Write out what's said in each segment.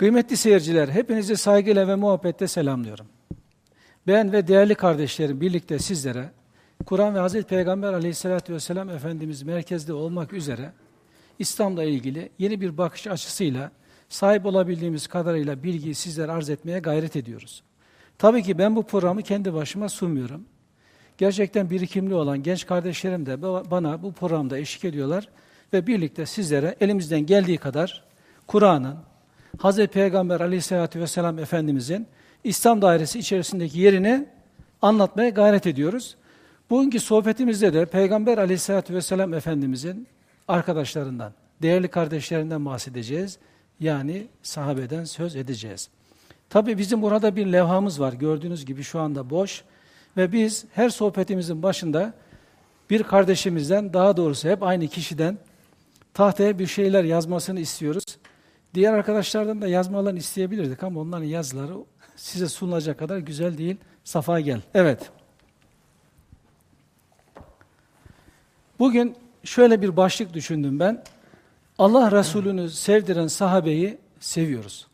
Kıymetli seyirciler, hepinizi saygıyla ve muhabbetle selamlıyorum. Ben ve değerli kardeşlerim birlikte sizlere Kur'an ve Hazreti Peygamber aleyhissalatü vesselam Efendimiz merkezde olmak üzere İslam'la ilgili yeni bir bakış açısıyla sahip olabildiğimiz kadarıyla bilgiyi sizlere arz etmeye gayret ediyoruz. Tabii ki ben bu programı kendi başıma sunmuyorum. Gerçekten birikimli olan genç kardeşlerim de bana bu programda eşlik ediyorlar ve birlikte sizlere elimizden geldiği kadar Kur'an'ın, Hz. Peygamber aleyhissalatü vesselam Efendimizin İslam dairesi içerisindeki yerini anlatmaya gayret ediyoruz. Bugünkü sohbetimizde de Peygamber aleyhissalatü vesselam Efendimizin arkadaşlarından, değerli kardeşlerinden bahsedeceğiz. Yani sahabeden söz edeceğiz. Tabi bizim burada bir levhamız var. Gördüğünüz gibi şu anda boş. Ve biz her sohbetimizin başında bir kardeşimizden, daha doğrusu hep aynı kişiden tahtaya bir şeyler yazmasını istiyoruz. Diğer arkadaşlardan da yazmalarını isteyebilirdik ama onların yazıları size sunulacak kadar güzel değil. Safa gel. Evet. Bugün şöyle bir başlık düşündüm ben. Allah Resulü'nü sevdiren sahabeyi seviyoruz.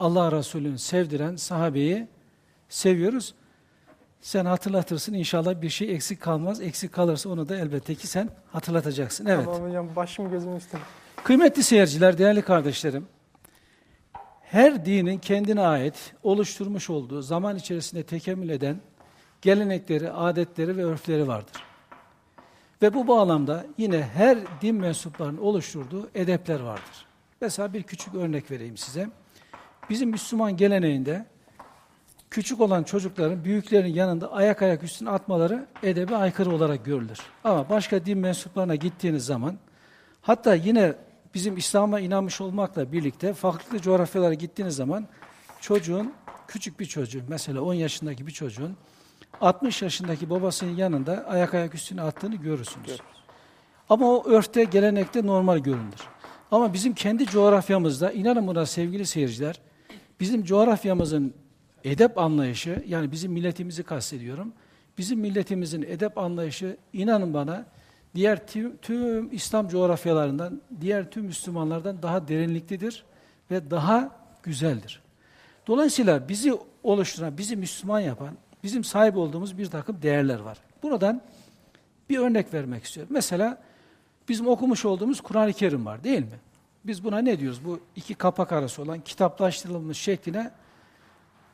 Allah Resulü'nü sevdiren sahabeyi seviyoruz. Sen hatırlatırsın inşallah bir şey eksik kalmaz. Eksik kalırsa onu da elbette ki sen hatırlatacaksın. Evet. Tamam hocam başım gözüm üstüne. Kıymetli seyirciler, değerli kardeşlerim. Her dinin kendine ait oluşturmuş olduğu zaman içerisinde tekemmül eden gelenekleri, adetleri ve örfleri vardır. Ve bu bağlamda yine her din mensuplarının oluşturduğu edepler vardır. Mesela bir küçük örnek vereyim size. Bizim Müslüman geleneğinde küçük olan çocukların büyüklerin yanında ayak ayak üstüne atmaları edebe aykırı olarak görülür. Ama başka din mensuplarına gittiğiniz zaman hatta yine bizim İslam'a inanmış olmakla birlikte farklı coğrafyalara gittiğiniz zaman çocuğun, küçük bir çocuğun, mesela 10 yaşındaki bir çocuğun 60 yaşındaki babasının yanında ayak ayak üstüne attığını görürsünüz. Ama o örfte, gelenekte normal görünür. Ama bizim kendi coğrafyamızda, inanın buna sevgili seyirciler, bizim coğrafyamızın edep anlayışı, yani bizim milletimizi kastediyorum, bizim milletimizin edep anlayışı, inanın bana, diğer tüm, tüm İslam coğrafyalarından, diğer tüm Müslümanlardan daha derinliklidir ve daha güzeldir. Dolayısıyla bizi oluşturan, bizi Müslüman yapan, bizim sahip olduğumuz bir takım değerler var. Buradan bir örnek vermek istiyorum. Mesela bizim okumuş olduğumuz Kur'an-ı Kerim var değil mi? Biz buna ne diyoruz? Bu iki kapak arası olan kitaplaştırılmış şekline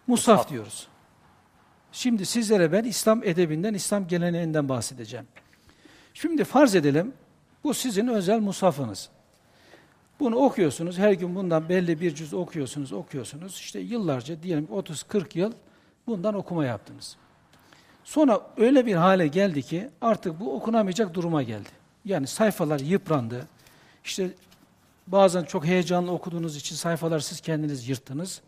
musaf diyoruz. Şimdi sizlere ben İslam edebinden, İslam geleneğinden bahsedeceğim. Şimdi farz edelim, bu sizin özel musafınız. Bunu okuyorsunuz, her gün bundan belli bir cüz okuyorsunuz, okuyorsunuz. İşte yıllarca, diyelim 30-40 yıl bundan okuma yaptınız. Sonra öyle bir hale geldi ki artık bu okunamayacak duruma geldi. Yani sayfalar yıprandı. İşte bazen çok heyecanlı okuduğunuz için sayfalar siz kendiniz yırttınız.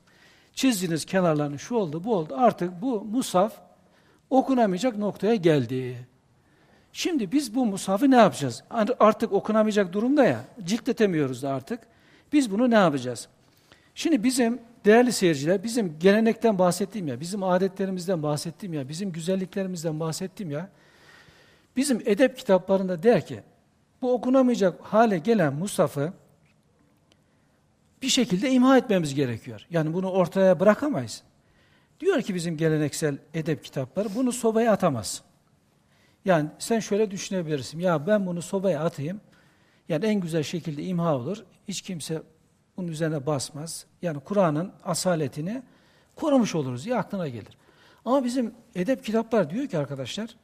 Çizdiniz kenarlarını şu oldu, bu oldu. Artık bu musaf okunamayacak noktaya geldi. Şimdi biz bu musafı ne yapacağız? Artık okunamayacak durumda ya, ciltletemiyoruz da artık. Biz bunu ne yapacağız? Şimdi bizim değerli seyirciler, bizim gelenekten bahsettiğim ya, bizim adetlerimizden bahsettiğim ya, bizim güzelliklerimizden bahsettiğim ya, bizim edep kitaplarında der ki, bu okunamayacak hale gelen musafı bir şekilde imha etmemiz gerekiyor. Yani bunu ortaya bırakamayız. Diyor ki bizim geleneksel edep kitapları, bunu sobaya atamaz. Yani sen şöyle düşünebilirsin, ya ben bunu sobaya atayım, yani en güzel şekilde imha olur, hiç kimse bunun üzerine basmaz. Yani Kur'an'ın asaletini korumuş oluruz diye aklına gelir. Ama bizim edep kitaplar diyor ki arkadaşlar,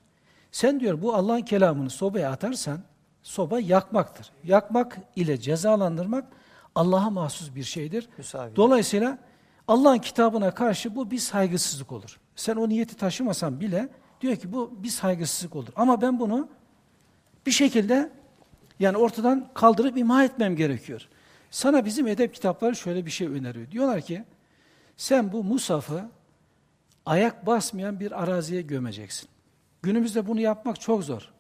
sen diyor bu Allah'ın kelamını sobaya atarsan, soba yakmaktır. Yakmak ile cezalandırmak Allah'a mahsus bir şeydir. Müsavi. Dolayısıyla Allah'ın kitabına karşı bu bir saygısızlık olur. Sen o niyeti taşımasan bile diyor ki bu bir saygısızlık olur. Ama ben bunu bir şekilde yani ortadan kaldırıp imha etmem gerekiyor. Sana bizim edep kitapları şöyle bir şey öneriyor. Diyorlar ki sen bu musafı ayak basmayan bir araziye gömeceksin. Günümüzde bunu yapmak çok zor.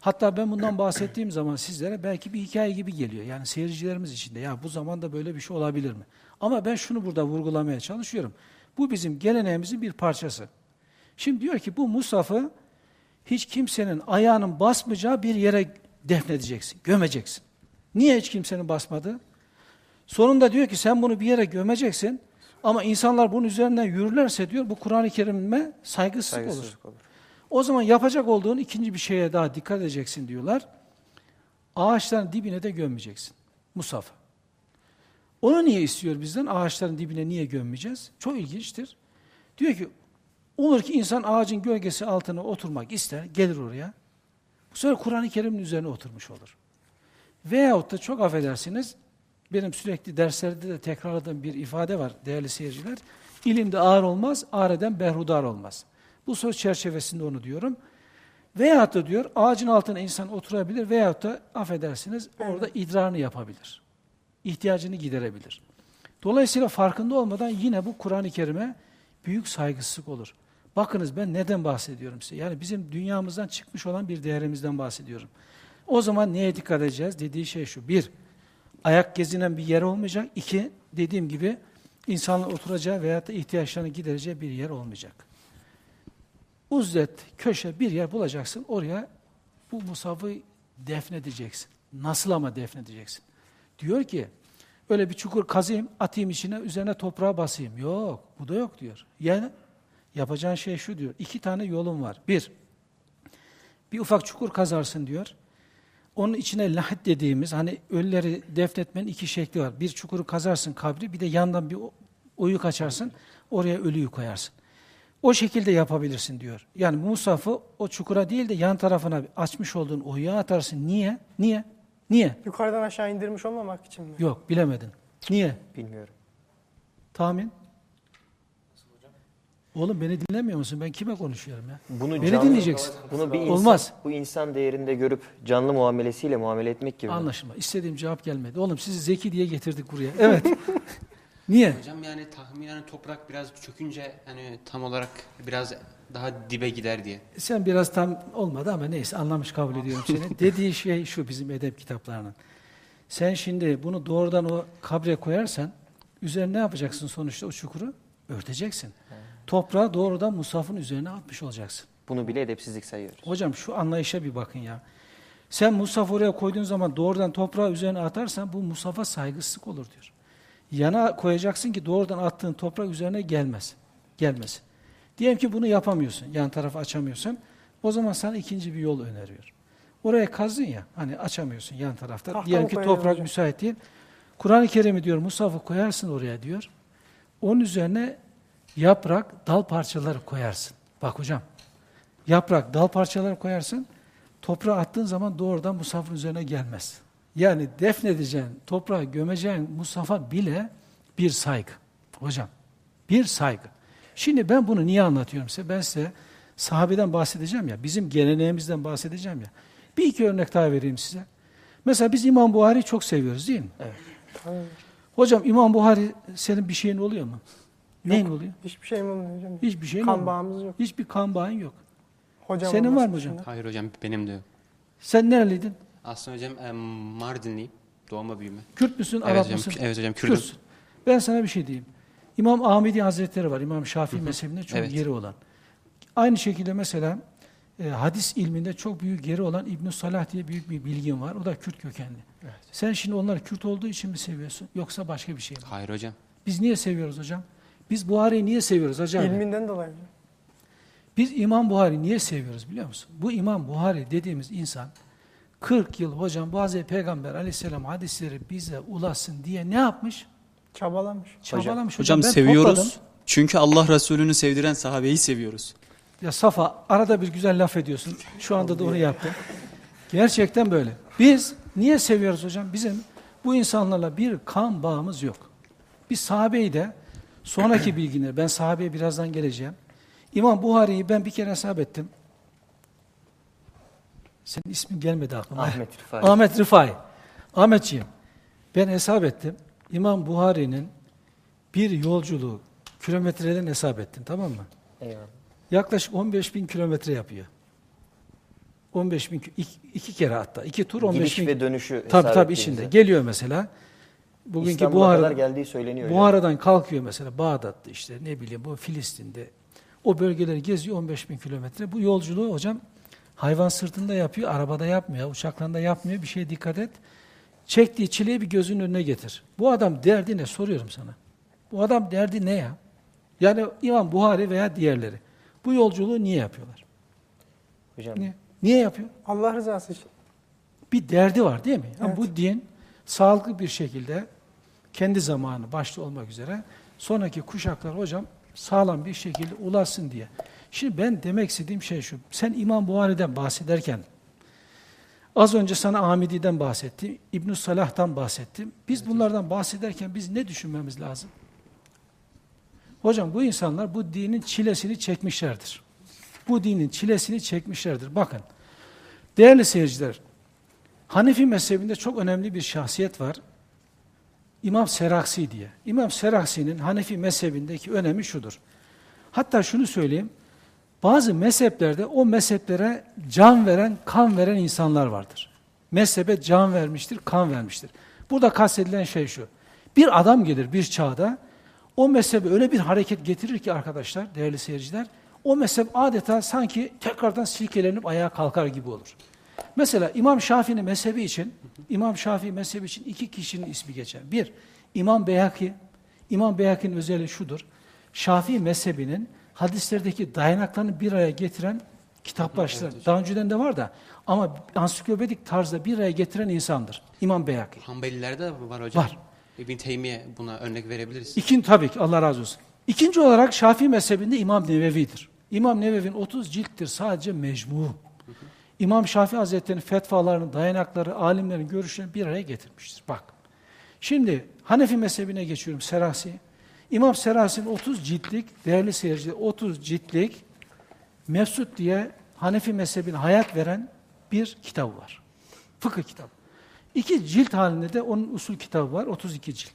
Hatta ben bundan bahsettiğim zaman sizlere belki bir hikaye gibi geliyor. Yani seyircilerimiz için de ya bu zamanda böyle bir şey olabilir mi? Ama ben şunu burada vurgulamaya çalışıyorum. Bu bizim geleneğimizin bir parçası. Şimdi diyor ki bu Musaf'ı hiç kimsenin ayağının basmayacağı bir yere defnedeceksin, gömeceksin. Niye hiç kimsenin basmadı? Sonunda diyor ki sen bunu bir yere gömeceksin ama insanlar bunun üzerinden yürürlerse diyor bu Kur'an-ı Kerim'e saygısızlık olur. Saygısızlık olur. O zaman yapacak olduğun ikinci bir şeye daha dikkat edeceksin diyorlar. Ağaçların dibine de gömmeyeceksin. Musaf'a. Onu niye istiyor bizden? Ağaçların dibine niye gömmeyeceğiz? Çok ilginçtir. Diyor ki, olur ki insan ağacın gölgesi altına oturmak ister, gelir oraya. Bu sefer Kur'an-ı Kerim'in üzerine oturmuş olur. Veyahut da çok affedersiniz, benim sürekli derslerde de tekrarladığım bir ifade var değerli seyirciler. İlimde ağır olmaz, ağır eden berhudar olmaz. Bu söz çerçevesinde onu diyorum. Veyahut da diyor ağacın altına insan oturabilir veyahut da affedersiniz orada idrarını yapabilir. İhtiyacını giderebilir. Dolayısıyla farkında olmadan yine bu Kur'an-ı Kerim'e büyük saygısızlık olur. Bakınız ben neden bahsediyorum size? Yani bizim dünyamızdan çıkmış olan bir değerimizden bahsediyorum. O zaman neye dikkat edeceğiz? Dediği şey şu. Bir, ayak gezinen bir yer olmayacak. İki, dediğim gibi insanın oturacağı veyahut da ihtiyaçlarını gidereceği bir yer olmayacak uzlet, köşe bir yer bulacaksın. Oraya bu musafı defnedeceksin. Nasıl ama defnedeceksin? Diyor ki, öyle bir çukur kazayım, atayım içine, üzerine toprağa basayım. Yok, bu da yok diyor. Yani yapacağın şey şu diyor. İki tane yolun var. Bir, bir ufak çukur kazarsın diyor. Onun içine lahit dediğimiz, hani ölüleri defnetmenin iki şekli var. Bir çukuru kazarsın kabri, bir de yandan bir oyuk açarsın, oraya ölüyü koyarsın. O şekilde yapabilirsin diyor. Yani Musaf'ı o çukura değil de yan tarafına açmış olduğun oyuğa atarsın. Niye? Niye? Niye? Yukarıdan aşağı indirmiş olmamak için mi? Yok bilemedin. Niye? Bilmiyorum. Tahmin? Oğlum beni dinlemiyor musun? Ben kime konuşuyorum ya? Bunu Beni canlı- dinleyeceksin. Bunu bir insan, Olmaz. Bu insan değerinde görüp canlı muamelesiyle muamele etmek gibi. Anlaşılma. İstediğim cevap gelmedi. Oğlum sizi zeki diye getirdik buraya. Evet. Niye? Hocam yani tahminen toprak biraz çökünce hani tam olarak biraz daha dibe gider diye. Sen biraz tam olmadı ama neyse anlamış kabul ediyorum seni. Dediği şey şu bizim edep kitaplarının. Sen şimdi bunu doğrudan o kabre koyarsan üzerine ne yapacaksın sonuçta o çukuru? Örteceksin. Toprağı doğrudan musafın üzerine atmış olacaksın. Bunu bile edepsizlik sayıyoruz. Hocam şu anlayışa bir bakın ya. Sen musaf oraya koyduğun zaman doğrudan toprağı üzerine atarsan bu musafa saygısızlık olur diyor. Yana koyacaksın ki doğrudan attığın toprak üzerine gelmez. Gelmesin. Diyelim ki bunu yapamıyorsun. Yan tarafı açamıyorsun. O zaman sana ikinci bir yol öneriyor. Oraya kazdın ya, hani açamıyorsun yan tarafta. Tahta Diyelim ki toprak hocam? müsait değil. Kur'an-ı Kerim'i diyor, Musaf'ı koyarsın oraya diyor. Onun üzerine yaprak, dal parçaları koyarsın. Bak hocam, yaprak, dal parçaları koyarsın. Toprağa attığın zaman doğrudan Musaf'ın üzerine gelmez. Yani defnedeceğin, toprağa gömeceğin Musaf'a bile bir saygı. Hocam, bir saygı. Şimdi ben bunu niye anlatıyorum size? Ben size sahabeden bahsedeceğim ya, bizim geleneğimizden bahsedeceğim ya. Bir iki örnek daha vereyim size. Mesela biz İmam Buhari'yi çok seviyoruz değil mi? Tabii. Hocam İmam Buhari senin bir şeyin oluyor mu? Neyin oluyor? Hiçbir şeyim olmuyor hocam. Hiçbir şeyin kan olmuyor. bağımız yok. Hiçbir kan bağın yok. Hocam Senin olması var mı hocam? dışında. Hayır hocam benim de yok. Sen nereliydin? Aslında hocam em, Mardinliyim. Doğma büyüme. Kürt müsün, Evet Arap hocam, mısın? evet hocam Kürdüm. Kürtsün. Ben sana bir şey diyeyim. İmam Ahmedi Hazretleri var. İmam Şafii mezhebinde çok Evet. yeri olan. Aynı şekilde mesela e, hadis ilminde çok büyük yeri olan İbn Salah diye büyük bir bilgin var. O da Kürt kökenli. Sen şimdi onları Kürt olduğu için mi seviyorsun yoksa başka bir şey mi? Hayır hocam. Biz niye seviyoruz hocam? Biz Buhari'yi niye seviyoruz hocam? İlminden dolayı. hocam. Biz İmam Buhari niye seviyoruz biliyor musun? Bu İmam Buhari dediğimiz insan 40 yıl hocam bu Hazreti Peygamber aleyhisselam hadisleri bize ulaşsın diye ne yapmış? Çabalamış. Çabalamış. Hocam Ben seviyoruz. topladım. Çünkü Allah Resulü'nü sevdiren sahabeyi seviyoruz. Ya Safa arada bir güzel laf ediyorsun. Şu anda da onu yaptın. Gerçekten böyle. Biz niye seviyoruz hocam? Bizim bu insanlarla bir kan bağımız yok. Biz sahabeyi de sonraki bilgiler, ben sahabeye birazdan geleceğim. İmam Buhari'yi ben bir kere hesap ettim. Senin ismin gelmedi aklıma. Ahmet Rıfai. Ahmet Rıfai. Ahmetciğim, ben hesap ettim. İmam Buhari'nin bir yolculuğu kilometreden hesap ettim tamam mı? Eyvallah. Yaklaşık 15 bin kilometre yapıyor. 15 bin, ki- iki, iki kere hatta. iki tur 15 Gidiş bin. ve dönüşü Tabii hesap tabii ettiğinizde. içinde. Geliyor mesela. Bugünkü İstanbul'a kadar Buhara, geldiği söyleniyor. Buhara'dan kalkıyor mesela Bağdat'ta işte ne bileyim bu Filistin'de. O bölgeleri geziyor 15 bin kilometre. Bu yolculuğu hocam hayvan sırtında yapıyor, arabada yapmıyor, uçaklarında yapmıyor. Bir şeye dikkat et. çektiği çileyi bir gözünün önüne getir. Bu adam derdi ne soruyorum sana. Bu adam derdi ne ya? Yani İmam Buhari veya diğerleri. Bu yolculuğu niye yapıyorlar? Hocam Niye? Niye yapıyor? Allah rızası için. Bir derdi var değil mi? Yani Evet. Bu din sağlıklı bir şekilde kendi zamanı başta olmak üzere sonraki kuşaklar hocam sağlam bir şekilde ulaşsın diye. Şimdi ben demek istediğim şey şu. Sen İmam Buhari'den bahsederken az önce sana Amidi'den bahsettim, ibn Salah'tan bahsettim. Biz bunlardan bahsederken biz ne düşünmemiz lazım? Hocam bu insanlar bu dinin çilesini çekmişlerdir. Bu dinin çilesini çekmişlerdir. Bakın, değerli seyirciler, Hanefi mezhebinde çok önemli bir şahsiyet var. İmam Seraksi diye. İmam Seraksi'nin Hanefi mezhebindeki önemi şudur. Hatta şunu söyleyeyim. Bazı mezheplerde o mezheplere can veren, kan veren insanlar vardır. Mezhebe can vermiştir, kan vermiştir. Burada kastedilen şey şu. Bir adam gelir bir çağda, o mezhebe öyle bir hareket getirir ki arkadaşlar, değerli seyirciler, o mezhep adeta sanki tekrardan silkelenip ayağa kalkar gibi olur. Mesela İmam Şafii'nin mezhebi için, İmam Şafii mezhebi için iki kişinin ismi geçer. Bir, İmam Beyhaki. İmam Beyhaki'nin özelliği şudur. Şafii mezhebinin hadislerdeki dayanaklarını bir araya getiren kitap başlar. Daha önceden de var da ama ansiklopedik tarzda bir araya getiren insandır. İmam Beyhaki. Hanbelilerde de var hocam. Var. İbn Teymiye buna örnek verebiliriz. İkinci tabii ki Allah razı olsun. İkinci olarak Şafii mezhebinde İmam Nevevi'dir. İmam Nevevi'nin 30 cilttir sadece mecmu. İmam Şafii Hazretleri'nin fetvalarını, dayanakları, alimlerin görüşlerini bir araya getirmiştir. Bak. Şimdi Hanefi mezhebine geçiyorum Serasi. İmam Serasi'nin 30 ciltlik, değerli seyirciler 30 ciltlik Mefsut diye Hanefi mezhebine hayat veren bir kitabı var. Fıkıh kitabı. İki cilt halinde de onun usul kitabı var, 32 cilt.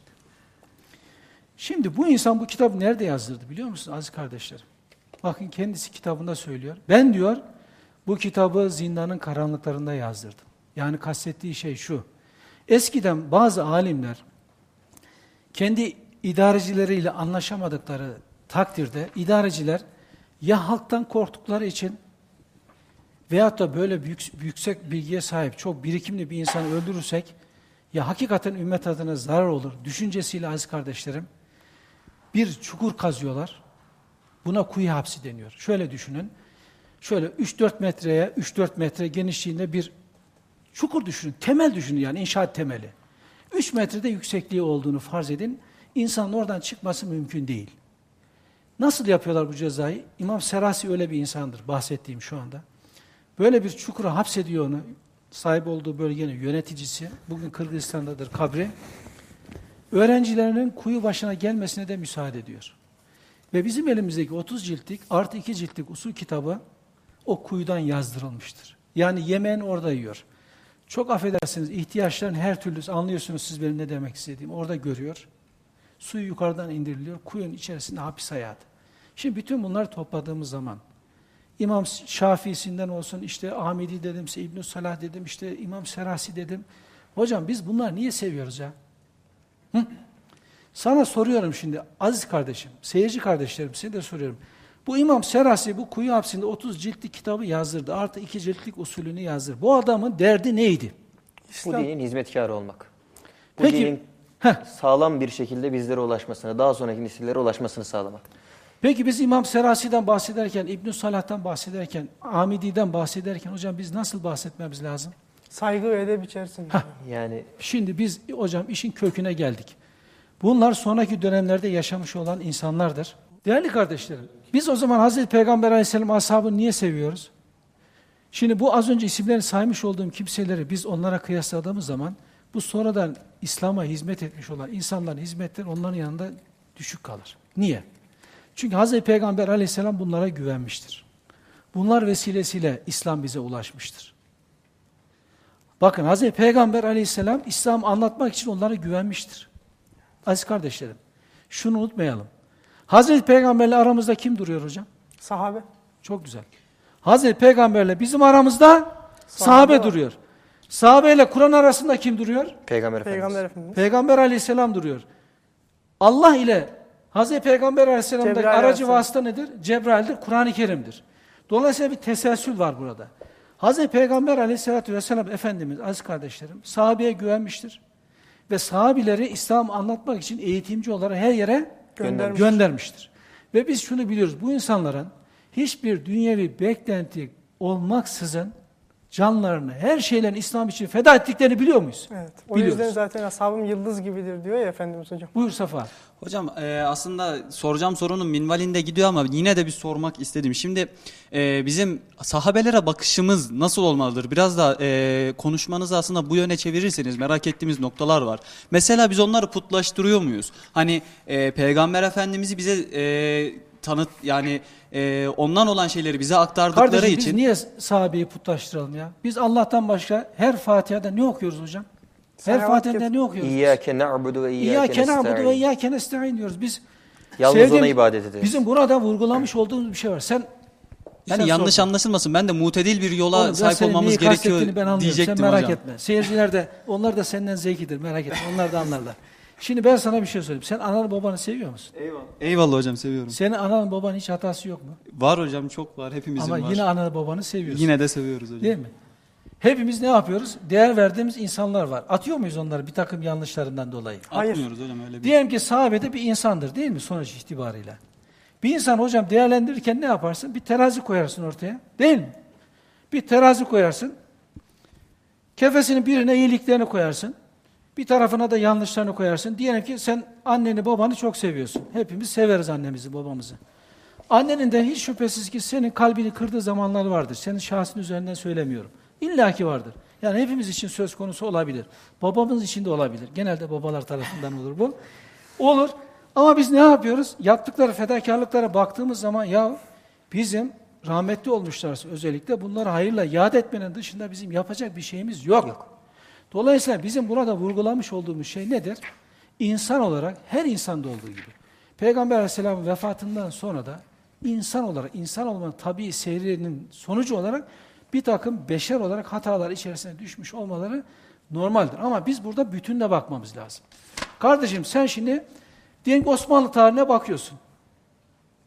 Şimdi bu insan bu kitabı nerede yazdırdı biliyor musunuz aziz kardeşlerim? Bakın kendisi kitabında söylüyor. Ben diyor bu kitabı zindanın karanlıklarında yazdırdım. Yani kastettiği şey şu. Eskiden bazı alimler kendi idarecileriyle anlaşamadıkları takdirde idareciler ya halktan korktukları için veyahut da böyle yüksek bilgiye sahip çok birikimli bir insanı öldürürsek ya hakikaten ümmet adına zarar olur düşüncesiyle aziz kardeşlerim bir çukur kazıyorlar. Buna kuyu hapsi deniyor. Şöyle düşünün. Şöyle 3-4 metreye 3-4 metre genişliğinde bir çukur düşünün. Temel düşünün yani inşaat temeli. 3 metrede yüksekliği olduğunu farz edin. İnsanın oradan çıkması mümkün değil. Nasıl yapıyorlar bu cezayı? İmam Serasi öyle bir insandır bahsettiğim şu anda. Böyle bir çukura hapsediyor onu. Sahip olduğu bölgenin yöneticisi. Bugün Kırgızistan'dadır kabri. Öğrencilerinin kuyu başına gelmesine de müsaade ediyor. Ve bizim elimizdeki 30 ciltlik artı 2 ciltlik usul kitabı o kuyudan yazdırılmıştır. Yani yemeğini orada yiyor. Çok affedersiniz ihtiyaçların her türlüsü anlıyorsunuz siz benim ne demek istediğimi. Orada görüyor. Suyu yukarıdan indiriliyor. Kuyunun içerisinde hapis hayatı. Şimdi bütün bunları topladığımız zaman İmam Şafii'sinden olsun işte Ahmedi dedim, İbn Salah dedim, işte İmam Serasi dedim. Hocam biz bunları niye seviyoruz ya? Hı? Sana soruyorum şimdi aziz kardeşim, seyirci kardeşlerim size de soruyorum. Bu İmam Serasi bu kuyu hapsinde 30 ciltlik kitabı yazdırdı. Artı 2 ciltlik usulünü yazdırdı. Bu adamın derdi neydi? bu İslam. dinin hizmetkarı olmak. Bu Peki, dinin heh. sağlam bir şekilde bizlere ulaşmasını, daha sonraki nesillere ulaşmasını sağlamak. Peki biz İmam Serasi'den bahsederken, İbn Salah'tan bahsederken, Amidi'den bahsederken hocam biz nasıl bahsetmemiz lazım? Saygı ve edep içerisinde. Yani Şimdi biz hocam işin köküne geldik. Bunlar sonraki dönemlerde yaşamış olan insanlardır. Değerli kardeşlerim, biz o zaman Hazreti Peygamber Aleyhisselam ashabını niye seviyoruz? Şimdi bu az önce isimlerini saymış olduğum kimseleri biz onlara kıyasladığımız zaman bu sonradan İslam'a hizmet etmiş olan insanların hizmetleri onların yanında düşük kalır. Niye? Çünkü Hazreti Peygamber Aleyhisselam bunlara güvenmiştir. Bunlar vesilesiyle İslam bize ulaşmıştır. Bakın Hazreti Peygamber Aleyhisselam İslam anlatmak için onlara güvenmiştir. Aziz kardeşlerim, şunu unutmayalım. Hazreti Peygamberle aramızda kim duruyor hocam? Sahabe. Çok güzel. Hazreti Peygamberle bizim aramızda sahabe, var. duruyor. Sahabeyle Kur'an arasında kim duruyor? Peygamber Efendimiz. Peygamber Efendimiz. Peygamber aleyhisselam duruyor. Allah ile Hazreti Peygamber aleyhisselam'daki Cebrail aracı aleyhisselam. vasıta nedir? Cebrail'dir, Kur'an-ı Kerim'dir. Dolayısıyla bir teselsül var burada. Hazreti Peygamber aleyhissalatü vesselam Efendimiz aziz kardeşlerim sahabeye güvenmiştir. Ve sahabileri İslam anlatmak için eğitimci olarak her yere Göndermiş. göndermiştir. Ve biz şunu biliyoruz. Bu insanların hiçbir dünyevi beklenti olmaksızın canlarını, her şeylerini İslam için feda ettiklerini biliyor muyuz? Evet. O Biliyoruz. yüzden zaten ashabım yıldız gibidir diyor ya Efendimiz hocam. Buyur Safa. Hocam e, aslında soracağım sorunun minvalinde gidiyor ama yine de bir sormak istedim. Şimdi e, bizim sahabelere bakışımız nasıl olmalıdır? Biraz da e, konuşmanızı aslında bu yöne çevirirseniz merak ettiğimiz noktalar var. Mesela biz onları putlaştırıyor muyuz? Hani e, Peygamber Efendimiz'i bize e, tanıt yani e, ondan olan şeyleri bize aktardıkları Kardeşim biz için niye sahabeyi putlaştıralım ya? Biz Allah'tan başka her Fatiha'da ne okuyoruz hocam? Her Fatiha'da ne okuyoruz? İyyâke na'budu ve iyyâke na'budu ve nestaîn. iyyâke nestaîn diyoruz. Biz Yalnız sevdiğimiz- ona ibadet ederiz. Bizim burada vurgulamış olduğumuz bir şey var. Sen yani Sen yanlış sor. anlaşılmasın ben de mutedil bir yola Oğlum, sahip olmamız gerekiyor ben anlıyorum. diyecektim Sen merak hocam. etme. Seyirciler de onlar da senden zevkidir merak etme. Onlar da anlarlar. Şimdi ben sana bir şey söyleyeyim. Sen ananı babanı seviyor musun? Eyvallah hocam seviyorum. Senin ananın babanın hiç hatası yok mu? Var hocam çok var hepimizin Ama var. yine ananı babanı seviyorsun. Yine de seviyoruz hocam. Değil mi? Hepimiz ne yapıyoruz? Değer verdiğimiz insanlar var. Atıyor muyuz onları bir takım yanlışlarından dolayı? Hayır. Atmıyoruz hocam öyle bir. Diyelim ki sahabede bir insandır değil mi sonuç itibariyle? Bir insan hocam değerlendirirken ne yaparsın? Bir terazi koyarsın ortaya değil mi? Bir terazi koyarsın. Kefesinin birine iyiliklerini koyarsın. Bir tarafına da yanlışlarını koyarsın. Diyelim ki sen anneni babanı çok seviyorsun. Hepimiz severiz annemizi babamızı. Annenin de hiç şüphesiz ki senin kalbini kırdığı zamanlar vardır. Senin şahsın üzerinden söylemiyorum. İlla ki vardır. Yani hepimiz için söz konusu olabilir. Babamız için de olabilir. Genelde babalar tarafından olur bu. Olur. Ama biz ne yapıyoruz? Yaptıkları fedakarlıklara baktığımız zaman ya bizim rahmetli olmuşlarsa özellikle bunları hayırla yad etmenin dışında bizim yapacak bir şeyimiz yok. Dolayısıyla bizim burada vurgulamış olduğumuz şey nedir? İnsan olarak her insanda olduğu gibi. Peygamber Aleyhisselam'ın vefatından sonra da insan olarak, insan olmanın tabii seyrinin sonucu olarak bir takım beşer olarak hatalar içerisine düşmüş olmaları normaldir. Ama biz burada bütünle bakmamız lazım. Kardeşim sen şimdi diyelim Osmanlı tarihine bakıyorsun.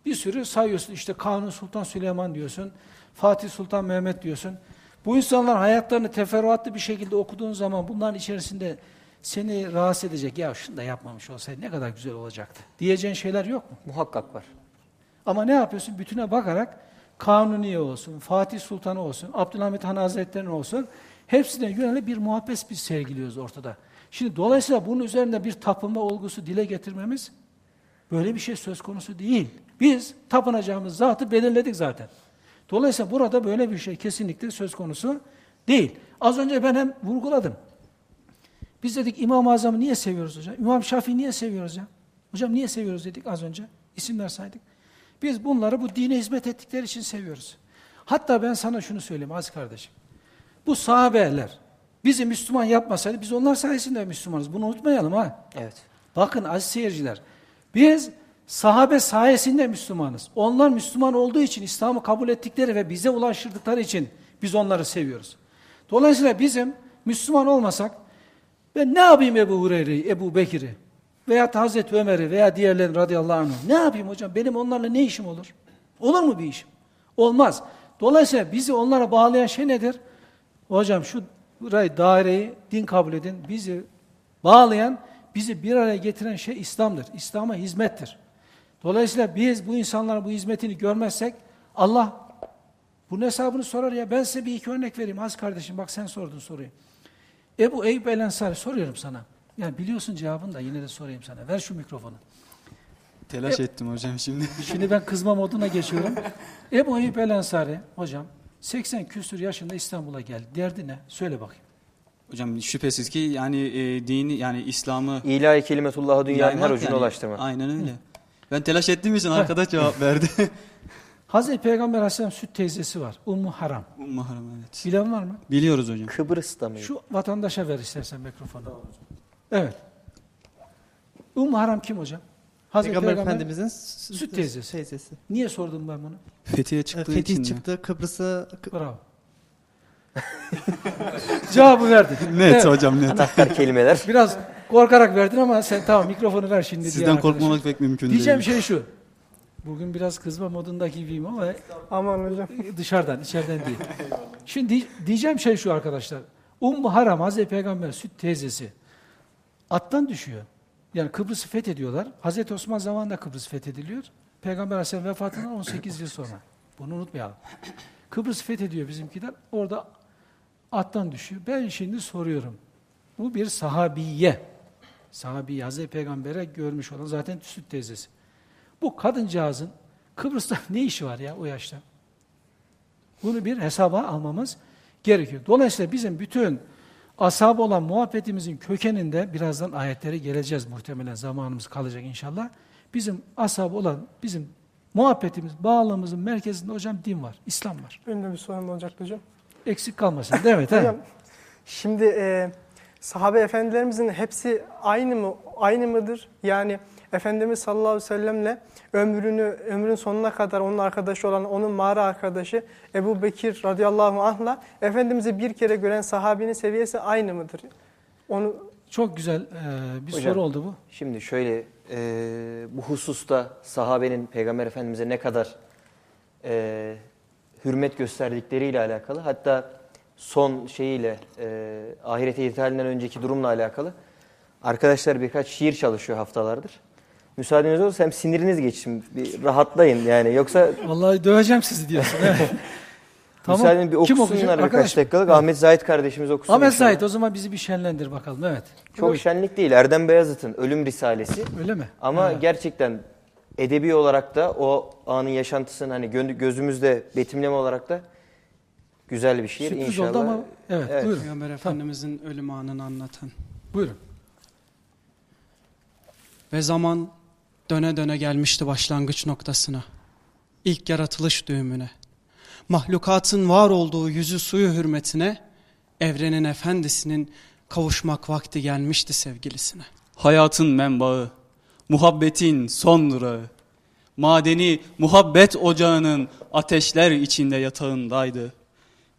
Bir sürü sayıyorsun. İşte Kanuni Sultan Süleyman diyorsun. Fatih Sultan Mehmet diyorsun. Bu insanlar hayatlarını teferruatlı bir şekilde okuduğun zaman bunların içerisinde seni rahatsız edecek. Ya şunu da yapmamış olsaydı ne kadar güzel olacaktı. Diyeceğin şeyler yok mu? Muhakkak var. Ama ne yapıyorsun? Bütüne bakarak Kanuniye olsun, Fatih Sultan'ı olsun, Abdülhamit Han Hazretleri'nin olsun hepsine yönelik bir muhabbet biz sergiliyoruz ortada. Şimdi dolayısıyla bunun üzerinde bir tapınma olgusu dile getirmemiz böyle bir şey söz konusu değil. Biz tapınacağımız zatı belirledik zaten. Dolayısıyla burada böyle bir şey kesinlikle söz konusu değil. Az önce ben hem vurguladım. Biz dedik İmam-ı Azam'ı niye seviyoruz hocam? İmam Şafii niye seviyoruz ya? Hocam niye seviyoruz dedik az önce. İsimler saydık. Biz bunları bu dine hizmet ettikleri için seviyoruz. Hatta ben sana şunu söyleyeyim aziz kardeşim. Bu sahabeler bizi Müslüman yapmasaydı biz onlar sayesinde Müslümanız. Bunu unutmayalım ha. Evet. Bakın aziz seyirciler. Biz sahabe sayesinde Müslümanız. Onlar Müslüman olduğu için İslam'ı kabul ettikleri ve bize ulaştırdıkları için biz onları seviyoruz. Dolayısıyla bizim Müslüman olmasak ben ne yapayım Ebu Hureyre'yi, Ebu Bekir'i veya Hazreti Ömer'i veya diğerlerini radıyallahu anh ne yapayım hocam? Benim onlarla ne işim olur? Olur mu bir işim? Olmaz. Dolayısıyla bizi onlara bağlayan şey nedir? Hocam şu burayı, daireyi din kabul edin. Bizi bağlayan, bizi bir araya getiren şey İslam'dır. İslam'a hizmettir. Dolayısıyla biz bu insanların bu hizmetini görmezsek Allah bunun hesabını sorar ya. Ben size bir iki örnek vereyim. Az kardeşim bak sen sordun soruyu. Ebu Eyüp El Ensari soruyorum sana. Yani biliyorsun cevabını da yine de sorayım sana. Ver şu mikrofonu. Telaş ettim hocam şimdi. Şimdi ben kızma moduna geçiyorum. Ebu Eyyub El Ensari hocam 80 küsur yaşında İstanbul'a geldi. Derdi ne? Söyle bakayım. Hocam şüphesiz ki yani e, dini yani İslam'ı İlahi kelimetullah'ı dünyanın her ucuna yani. ulaştırmak. Aynen öyle. Ben telaş ettiğim için arkadaş cevap verdi. Hazreti Peygamber Aleyhisselam süt teyzesi var. Ummu Haram. Ummu haram evet. Bilen var mı? Biliyoruz hocam. Kıbrıs'ta mıydı? Şu vatandaşa ver istersen mikrofonu. Evet. Ummu Haram kim hocam? Hazreti Peygamber Peygamber, Efendimizin süt teyzesi. teyzesi. Niye sordum ben bunu? Fethiye çıktığı için Fetih mi? çıktı, Kıbrıs'a Bravo. Cevabı verdin. Net Evet. hocam net. Anahtar kelimeler. Biraz korkarak verdin ama sen tamam mikrofonu ver şimdi. Sizden korkmamak pek mümkün Diyeceğim değil. şey şu. Bugün biraz kızma modunda gibiyim ama Aman hocam. dışarıdan, içeriden değil. Şimdi di- diyeceğim şey şu arkadaşlar. Ummu Haram, Hazreti Peygamber süt teyzesi attan düşüyor. Yani Kıbrıs'ı fethediyorlar. Hazreti Osman zamanında Kıbrıs fethediliyor. Peygamber Aleyhisselam vefatından 18 yıl sonra. Bunu unutmayalım. Kıbrıs fethediyor bizimkiler. Orada attan düşüyor. Ben şimdi soruyorum. Bu bir sahabiye. Sahabiye, Hazreti Peygamber'e görmüş olan zaten süt teyzesi. Bu kadıncağızın Kıbrıs'ta ne işi var ya o yaşta? Bunu bir hesaba almamız gerekiyor. Dolayısıyla bizim bütün ashab olan muhabbetimizin kökeninde birazdan ayetlere geleceğiz muhtemelen zamanımız kalacak inşallah. Bizim ashab olan bizim muhabbetimiz, bağlılığımızın merkezinde hocam din var, İslam var. Benim de bir sorum olacaktı hocam. Eksik kalmasın değil mi? Hocam şimdi e, sahabe efendilerimizin hepsi aynı mı aynı mıdır? Yani Efendimiz sallallahu aleyhi ve sellemle ömrünü ömrün sonuna kadar onun arkadaşı olan onun mağara arkadaşı Ebu Bekir radıyallahu anh'la Efendimiz'i bir kere gören sahabinin seviyesi aynı mıdır? Onu Çok güzel e, bir Hocam. soru oldu bu. Şimdi şöyle e, bu hususta sahabenin Peygamber Efendimiz'e ne kadar e, hürmet gösterdikleriyle alakalı hatta son şeyiyle e, ahirete irtihalinden önceki durumla alakalı arkadaşlar birkaç şiir çalışıyor haftalardır. Müsaadeniz olursa hem siniriniz geçsin bir rahatlayın yani yoksa Vallahi döveceğim sizi diyorsun. Evet. müsaadenizle bir okusunlar birkaç dakikalık Ahmet Zahit kardeşimiz okusun. Ahmet inşallah. Zahit o zaman bizi bir şenlendir bakalım. Evet. Çok Buyur. şenlik değil Erdem Beyazıt'ın Ölüm Risalesi. Öyle mi? Ama Ha. gerçekten edebi olarak da o anın yaşantısını hani gö- gözümüzde betimleme olarak da güzel bir şiir Sürpriz inşallah. oldu ama evet, Evet. buyurun. Peygamber Efendimizin ölüm anını anlatan. Buyurun. Ve zaman döne döne gelmişti başlangıç noktasına. İlk yaratılış düğümüne. Mahlukatın var olduğu yüzü suyu hürmetine, evrenin efendisinin kavuşmak vakti gelmişti sevgilisine. Hayatın menbaı, muhabbetin son durağı. Madeni muhabbet ocağının ateşler içinde yatağındaydı.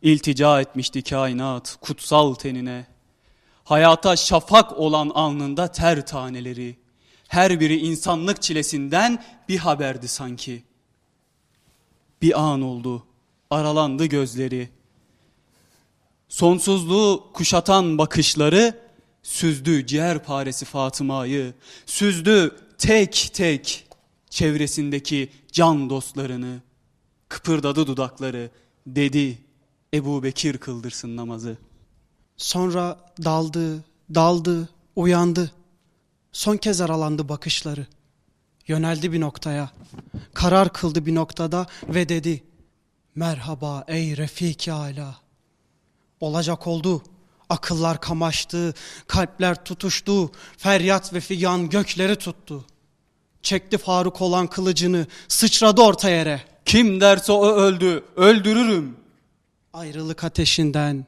İltica etmişti kainat kutsal tenine. Hayata şafak olan alnında ter taneleri. Her biri insanlık çilesinden bir haberdi sanki. Bir an oldu, aralandı gözleri. Sonsuzluğu kuşatan bakışları süzdü ciğerparesi Fatıma'yı, süzdü tek tek çevresindeki can dostlarını. Kıpırdadı dudakları, dedi Ebu Bekir kıldırsın namazı. Sonra daldı, daldı, uyandı. Son kez aralandı bakışları. Yöneldi bir noktaya. Karar kıldı bir noktada ve dedi. Merhaba ey Refiki Ala. Olacak oldu. Akıllar kamaştı, kalpler tutuştu, feryat ve figan gökleri tuttu. Çekti Faruk olan kılıcını, sıçradı orta yere. Kim derse o öldü, öldürürüm. Ayrılık ateşinden,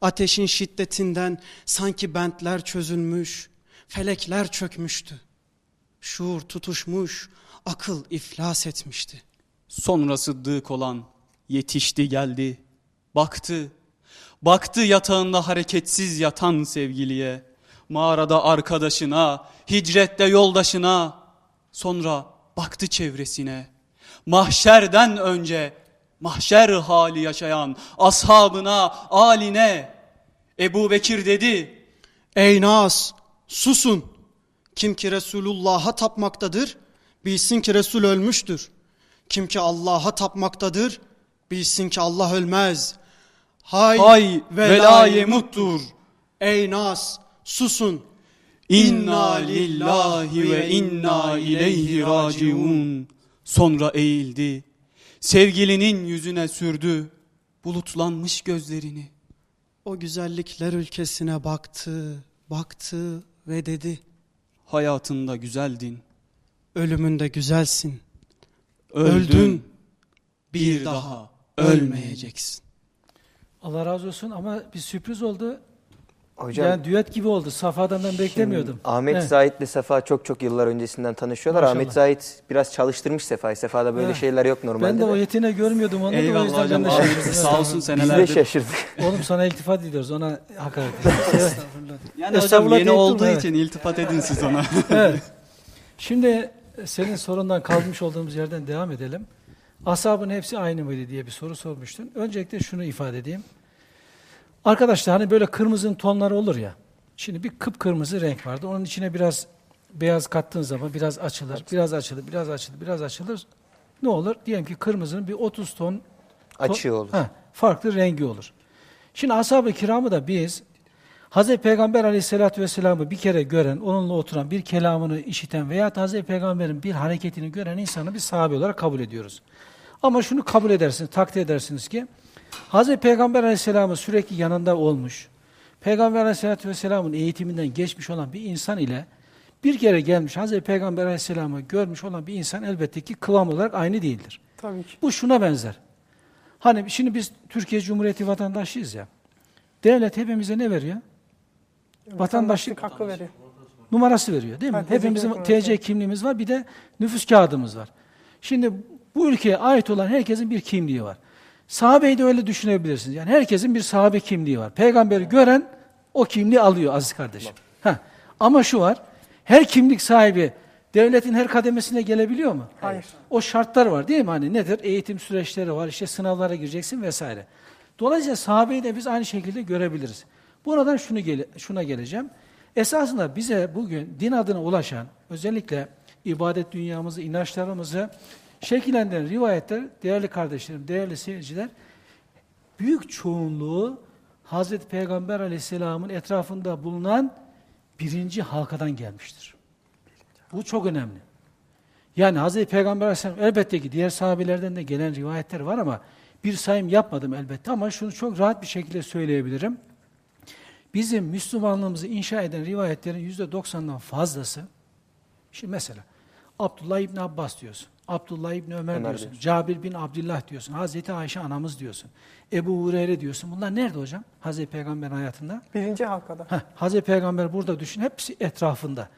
ateşin şiddetinden sanki bentler çözülmüş, felekler çökmüştü. Şuur tutuşmuş, akıl iflas etmişti. Sonra sıddık olan yetişti geldi. Baktı, baktı yatağında hareketsiz yatan sevgiliye. Mağarada arkadaşına, hicrette yoldaşına. Sonra baktı çevresine. Mahşerden önce mahşer hali yaşayan ashabına, aline. Ebu Bekir dedi, Ey Nas, susun. Kim ki Resulullah'a tapmaktadır, bilsin ki Resul ölmüştür. Kim ki Allah'a tapmaktadır, bilsin ki Allah ölmez. Hay, hay velayemuttur. Ey Nas, susun. İnna lillahi ve inna ileyhi raciun. Sonra eğildi. Sevgilinin yüzüne sürdü. Bulutlanmış gözlerini. O güzellikler ülkesine baktı, baktı ve dedi. Hayatında güzeldin. Ölümünde güzelsin. Öldün. Öldün. Bir daha ölmeyeceksin. Allah razı olsun ama bir sürpriz oldu. Hocam yani düet gibi oldu. Safa'dan ben beklemiyordum. Ahmet Evet. Zahit'le Sefa çok çok yıllar öncesinden tanışıyorlar. Maşallah. Ahmet Zahit biraz çalıştırmış Sefa'yı. Sefa'da böyle Ha. şeyler yok normalde. Ben de o de. yetine görmüyordum onu da o Eyvallah yüzden hocam. ben de şaşırdım. sağ olsun Biz de senelerdir. şaşırdık. Oğlum sana iltifat ediyoruz ona hakaret ediyoruz. evet. Yani hocam yeni olduğu durma, için iltifat edin siz ona. evet. Şimdi senin sorundan kalmış olduğumuz yerden devam edelim. Ashabın hepsi aynı mıydı diye bir soru sormuştun. Öncelikle şunu ifade edeyim. Arkadaşlar hani böyle kırmızının tonları olur ya. Şimdi bir kıpkırmızı renk vardı. Onun içine biraz beyaz kattığın zaman biraz açılır, biraz açılır, biraz açılır, biraz açılır. Ne olur? Diyelim ki kırmızının bir 30 ton Açığı olur. Ha, farklı rengi olur. Şimdi ashab-ı kiramı da biz Hazreti Peygamber aleyhissalatü vesselam'ı bir kere gören, onunla oturan, bir kelamını işiten veya Hazreti Peygamber'in bir hareketini gören insanı bir sahabe olarak kabul ediyoruz. Ama şunu kabul edersiniz, takdir edersiniz ki Hazreti Peygamber aleyhisselamın sürekli yanında olmuş, Peygamber aleyhissalatü vesselamın eğitiminden geçmiş olan bir insan ile bir kere gelmiş Hazreti Peygamber aleyhisselamı görmüş olan bir insan elbette ki kıvam olarak aynı değildir. Tabii ki. Bu şuna benzer. Hani şimdi biz Türkiye Cumhuriyeti vatandaşıyız ya. Devlet hepimize ne veriyor? Vatandaşlık hakkı veriyor. numarası veriyor değil mi? Ha, Hepimizin TC numarası. kimliğimiz var bir de nüfus kağıdımız var. Şimdi bu ülkeye ait olan herkesin bir kimliği var. Sahabeyi de öyle düşünebilirsiniz. Yani herkesin bir sahabe kimliği var. Peygamberi gören o kimliği alıyor aziz kardeşim. Ha. Ama şu var. Her kimlik sahibi devletin her kademesine gelebiliyor mu? Hayır. O şartlar var değil mi? Hani nedir? Eğitim süreçleri var, işte sınavlara gireceksin vesaire. Dolayısıyla sahabeyi de biz aynı şekilde görebiliriz. Buradan şunu gele, şuna geleceğim. Esasında bize bugün din adına ulaşan, özellikle ibadet dünyamızı, inançlarımızı şekillendiren rivayetler, değerli kardeşlerim, değerli seyirciler, büyük çoğunluğu Hazreti Peygamber aleyhisselamın etrafında bulunan birinci halkadan gelmiştir. Bu çok önemli. Yani Hazreti Peygamber Aleyhisselam elbette ki diğer sahabelerden de gelen rivayetler var ama bir sayım yapmadım elbette ama şunu çok rahat bir şekilde söyleyebilirim. Bizim Müslümanlığımızı inşa eden rivayetlerin yüzde doksandan fazlası, şimdi mesela Abdullah İbni Abbas diyorsun, Abdullah İbni Ömer, Ömer diyorsun, diyorsun. Cabir bin Abdullah diyorsun, Hazreti Ayşe anamız diyorsun, Ebu Hureyre diyorsun. Bunlar nerede hocam? Hazreti Peygamber'in hayatında. Birinci halkada. Heh, Hazreti Peygamber burada düşün, hepsi etrafında.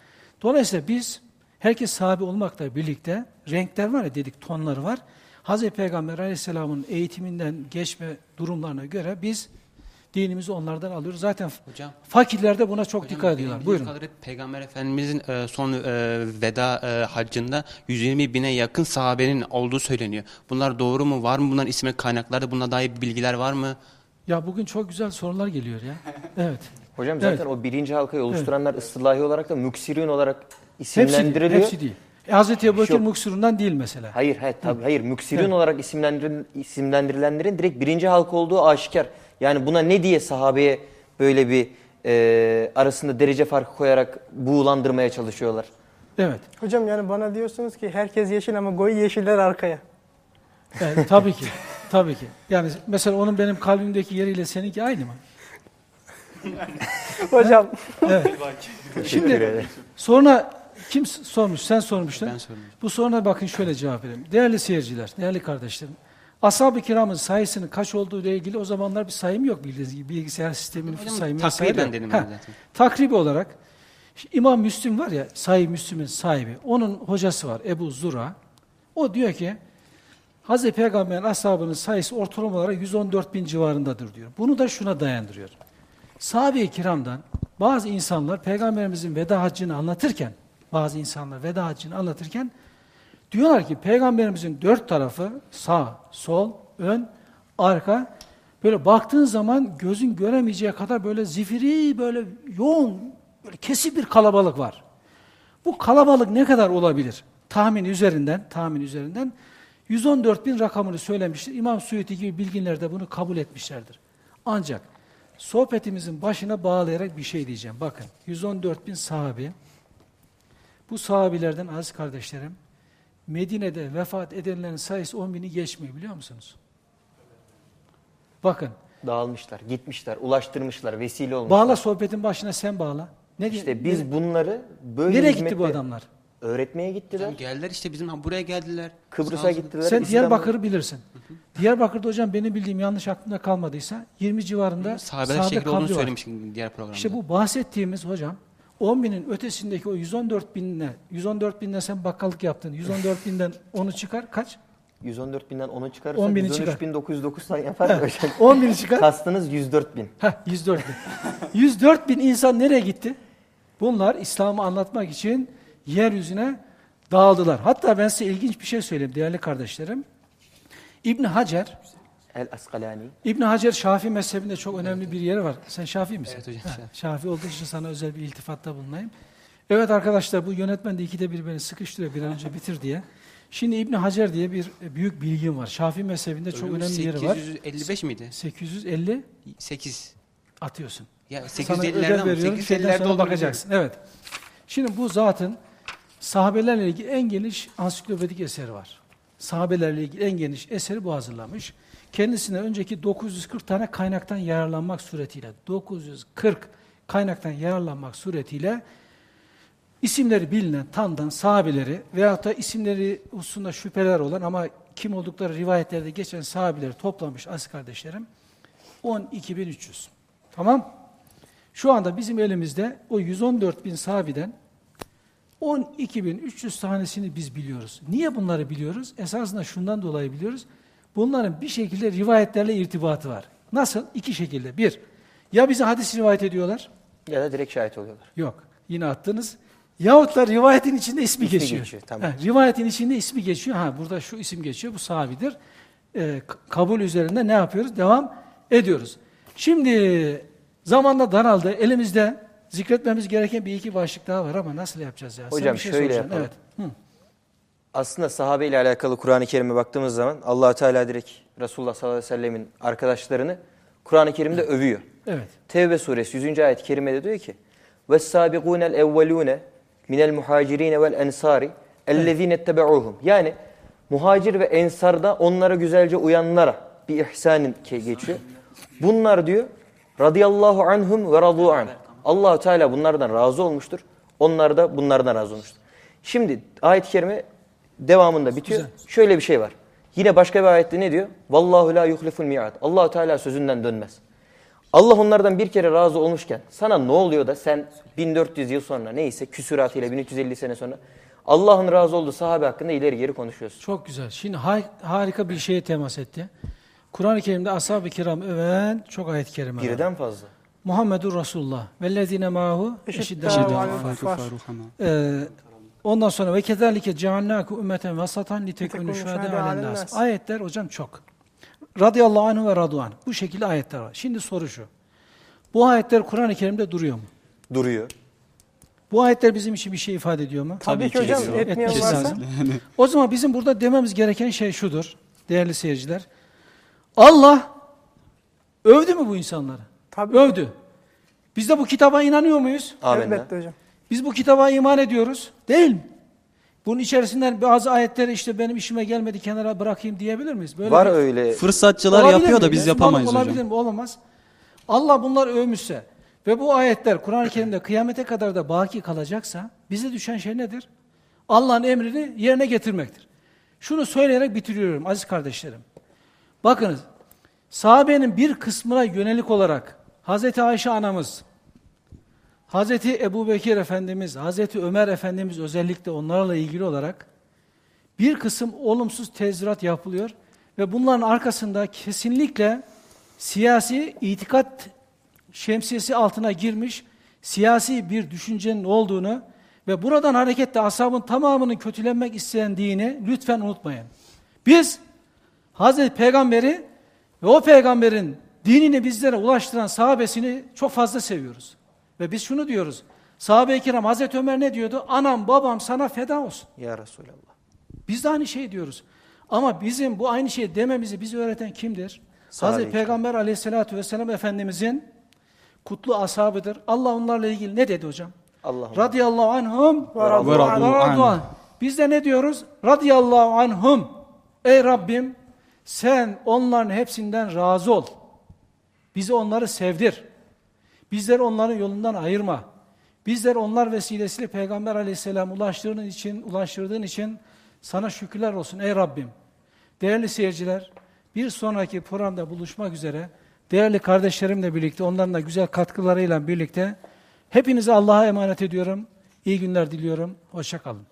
Dolayısıyla biz, herkes sahabe olmakla birlikte, renkler var ya dedik, tonları var. Hazreti Peygamber aleyhisselamın eğitiminden geçme durumlarına göre biz dinimizi onlardan alıyoruz. Zaten Hocam. fakirler de buna çok Hocam, dikkat ediyorlar. Buyurun. kadarıyla Peygamber Efendimizin e, son e, veda e, haccında 120 bine yakın sahabenin olduğu söyleniyor. Bunlar doğru mu? Var mı bunların ismi kaynaklarda? Buna dair bilgiler var mı? Ya bugün çok güzel sorular geliyor ya. Evet. Hocam zaten Evet. o birinci halkayı oluşturanlar ıslahi olarak da müksirün olarak Hepsi değil. isimlendiriliyor. Hepsi değil. E, Hazreti Ebu Bekir. Muksirundan değil mesela. Hayır, hayır, tabii, hayır. Müksirün Evet. olarak isimlendirin, isimlendirilenlerin direkt birinci halka olduğu aşikar. Yani buna ne diye sahabeye böyle bir e, arasında derece farkı koyarak buğulandırmaya çalışıyorlar. Evet. Hocam yani bana diyorsunuz ki herkes yeşil ama koyu yeşiller arkaya. Evet, tabii ki. Tabii ki. Yani mesela onun benim kalbimdeki yeriyle seninki aynı mı? Hocam Evet. Şimdi sonra kim sormuş? Sen sormuştun. Ben sorayım. Bu soruna bakın şöyle cevap vereyim. Değerli seyirciler, değerli kardeşlerim. Ashab-ı kiramın sayısının kaç olduğu ile ilgili o zamanlar bir sayım yok bildiğiniz gibi. Bilgisayar sistemi nüfus Hocam, sayımı takriben vesaire. dedim ben zaten. Takribi olarak İmam Müslim var ya, Sahih Müslim'in sahibi. Onun hocası var Ebu Zura. O diyor ki Hazreti Peygamber'in ashabının sayısı ortalama olarak 114 bin civarındadır diyor. Bunu da şuna dayandırıyor. Sahabe-i kiramdan bazı insanlar Peygamberimizin veda haccını anlatırken, bazı insanlar veda haccını anlatırken diyorlar ki Peygamberimizin dört tarafı sağ, sol, ön, arka böyle baktığın zaman gözün göremeyeceği kadar böyle zifiri böyle yoğun böyle kesif bir kalabalık var. Bu kalabalık ne kadar olabilir? Tahmin üzerinden, tahmin üzerinden 114 bin rakamını söylemiştir. İmam Suyuti gibi bilginler de bunu kabul etmişlerdir. Ancak sohbetimizin başına bağlayarak bir şey diyeceğim. Bakın 114 bin sahabi, bu sahabilerden aziz kardeşlerim, Medine'de vefat edenlerin sayısı 10 bini geçmiyor biliyor musunuz? Bakın, Dağılmışlar, gitmişler, ulaştırmışlar, vesile olmuşlar. bağla sohbetin başına sen bağla. Ne İşte biz nereye- bunları böyle nereye gitti bu adamlar? Öğretmeye gittiler. Hocam geldiler işte bizim ha, buraya geldiler. Kıbrıs'a gittiler. Sen İstanbul'a- Diyarbakır'ı bilirsin. Diyarbakır'da hocam benim bildiğim yanlış aklımda kalmadıysa 20 civarında Sahabeler sahabe şekli olduğunu kabri var. söylemiştim diğer programda. İşte bu bahsettiğimiz hocam 10 binin ötesindeki o 114 binle 114 binden sen bakkallık yaptın. 114 binden onu çıkar kaç? 114 binden 10'u 10 çıkarırsak bini 113 bin 909 tane yapar mı hocam? 10 bini çıkar. Kastınız 104 bin. Heh, 104 bin. 104 bin insan nereye gitti? Bunlar İslam'ı anlatmak için yeryüzüne Dağıldılar. Hatta ben size ilginç bir şey söyleyeyim değerli kardeşlerim. İbn Hacer, El Askalani. İbn Hacer Şafii mezhebinde çok önemli bir yeri var. Sen Şafii misin? Evet hocam, Ha, Şafii. Olduğu için sana özel bir iltifatta bulunayım. Evet arkadaşlar bu yönetmen de ikide bir beni sıkıştırıyor bir an önce bitir diye. Şimdi İbn Hacer diye bir büyük bilgim var. Şafii mezhebinde çok Ölümü önemli yeri var. 855 miydi? 850 8. atıyorsun. Ya Sana ödev 850'lerden mi? veriyorum. Şeyden 850'lerde sonra olur bakacaksın. Evet. Şimdi bu zatın sahabelerle ilgili en geniş ansiklopedik eseri var. Sahabelerle ilgili en geniş eseri bu hazırlamış. Kendisine önceki 940 tane kaynaktan yararlanmak suretiyle 940 kaynaktan yararlanmak suretiyle isimleri bilinen, tanınan sahabeleri veyahut da isimleri hususunda şüpheler olan ama kim oldukları rivayetlerde geçen sahabeleri toplamış aziz kardeşlerim. 12.300. Tamam? Şu anda bizim elimizde o 114 bin sahabeden 12.300 tanesini biz biliyoruz. Niye bunları biliyoruz? Esasında şundan dolayı biliyoruz. Bunların bir şekilde rivayetlerle irtibatı var. Nasıl? İki şekilde. Bir, ya bize hadis rivayet ediyorlar. Ya da direkt şahit oluyorlar. Yok. Yine attınız. Yahut da rivayetin içinde ismi, İsmi geçiyor. geçiyor, tamam. Ha, rivayetin içinde ismi geçiyor. Ha burada şu isim geçiyor. Bu sahabidir. Ee, kabul üzerinde ne yapıyoruz? Devam ediyoruz. Şimdi zamanda daraldı. Elimizde zikretmemiz gereken bir iki başlık daha var ama nasıl yapacağız ya? Sen Hocam bir şey şöyle yapalım. Evet Hı. Aslında sahabe ile alakalı Kur'an-ı Kerim'e baktığımız zaman allah Teala direkt Resulullah sallallahu aleyhi ve sellemin arkadaşlarını Kur'an-ı Kerim'de övüyor. Evet. Tevbe suresi 100. ayet-i kerimede diyor ki وَالسَّابِقُونَ الْاَوَّلُونَ مِنَ الْمُحَاجِرِينَ وَالْاَنْصَارِ اَلَّذ۪ينَ اتَّبَعُوهُم Yani muhacir ve ensarda onlara güzelce uyanlara bir ihsanin ke- geçiyor. Bunlar diyor radıyallahu anhum ve radu an. Allahu Teala bunlardan razı olmuştur. Onlar da bunlardan razı olmuştur. Şimdi ayet-i kerime devamında bitiyor. Güzel. Şöyle bir şey var. Yine başka bir ayette ne diyor? Vallahu la yuhliful mi'ad. Allahu Teala sözünden dönmez. Allah onlardan bir kere razı olmuşken sana ne oluyor da sen 1400 yıl sonra neyse küsuratıyla 1350 sene sonra Allah'ın razı olduğu sahabe hakkında ileri geri konuşuyorsun. Çok güzel. Şimdi harika bir şeye temas etti. Kur'an-ı Kerim'de ashab-ı kiram öven çok ayet-i kerime var. Birden fazla. Muhammedur Resulullah vellezine mahu Eşiddâ ondan sonra ve kezalike cealnaku ümmeten vasatan litekunu Litekunu şuhada şuhada alen nas. alennas. Ayetler hocam çok. Radıyallahu anhu ve raduan. Bu şekilde ayetler var. Şimdi soru şu. Bu ayetler Kur'an-ı Kerim'de duruyor mu? Duruyor. Bu ayetler bizim için bir şey ifade ediyor mu? Tabii ki hocam ediyor. etmeyen Etmesi varsa. O zaman bizim burada dememiz gereken şey şudur değerli seyirciler. Allah övdü mü bu insanları? Tabii. Övdü. Biz de bu kitaba inanıyor muyuz? Amenna. elbette hocam. Biz bu kitaba iman ediyoruz. Değil mi? Bunun içerisinden bazı ayetleri işte benim işime gelmedi kenara bırakayım diyebilir miyiz? Böyle Var bir- öyle. Fırsatçılar Olabilir yapıyor da mi? biz Yani yapamayız olabilir hocam. mi? Olamaz. Allah bunlar övmüşse ve bu ayetler Kur'an-ı Kerim'de kıyamete kadar da baki kalacaksa bize düşen şey nedir? Allah'ın emrini yerine getirmektir. Şunu söyleyerek bitiriyorum aziz kardeşlerim. Bakınız sahabenin bir kısmına yönelik olarak Hazreti Ayşe anamız, Hazreti Ebu Bekir Efendimiz, Hazreti Ömer Efendimiz özellikle onlarla ilgili olarak bir kısım olumsuz tezvirat yapılıyor ve bunların arkasında kesinlikle siyasi itikat şemsiyesi altına girmiş siyasi bir düşüncenin olduğunu ve buradan hareketle ashabın tamamının kötülenmek istendiğini lütfen unutmayın. Biz Hazreti Peygamberi ve o peygamberin dinini bizlere ulaştıran sahabesini çok fazla seviyoruz. Ve biz şunu diyoruz. Sahabe-i kiram Hazreti Ömer ne diyordu? Anam babam sana feda olsun. Ya Resulallah. Biz de aynı şey diyoruz. Ama bizim bu aynı şeyi dememizi bize öğreten kimdir? Hazreti. Peygamber aleyhissalatü vesselam Efendimizin kutlu ashabıdır. Allah onlarla ilgili ne dedi hocam? Allah'ım. Radıyallahu anhum Ve radu an. Biz de ne diyoruz? Radıyallahu anhum. Ey Rabbim sen onların hepsinden razı ol. Bizi onları sevdir. Bizleri onların yolundan ayırma. Bizler onlar vesilesiyle Peygamber aleyhisselam ulaştırdığın için, ulaştırdığın için sana şükürler olsun ey Rabbim. Değerli seyirciler, bir sonraki programda buluşmak üzere değerli kardeşlerimle birlikte, onların da güzel katkılarıyla birlikte hepinizi Allah'a emanet ediyorum. İyi günler diliyorum. Hoşça kalın.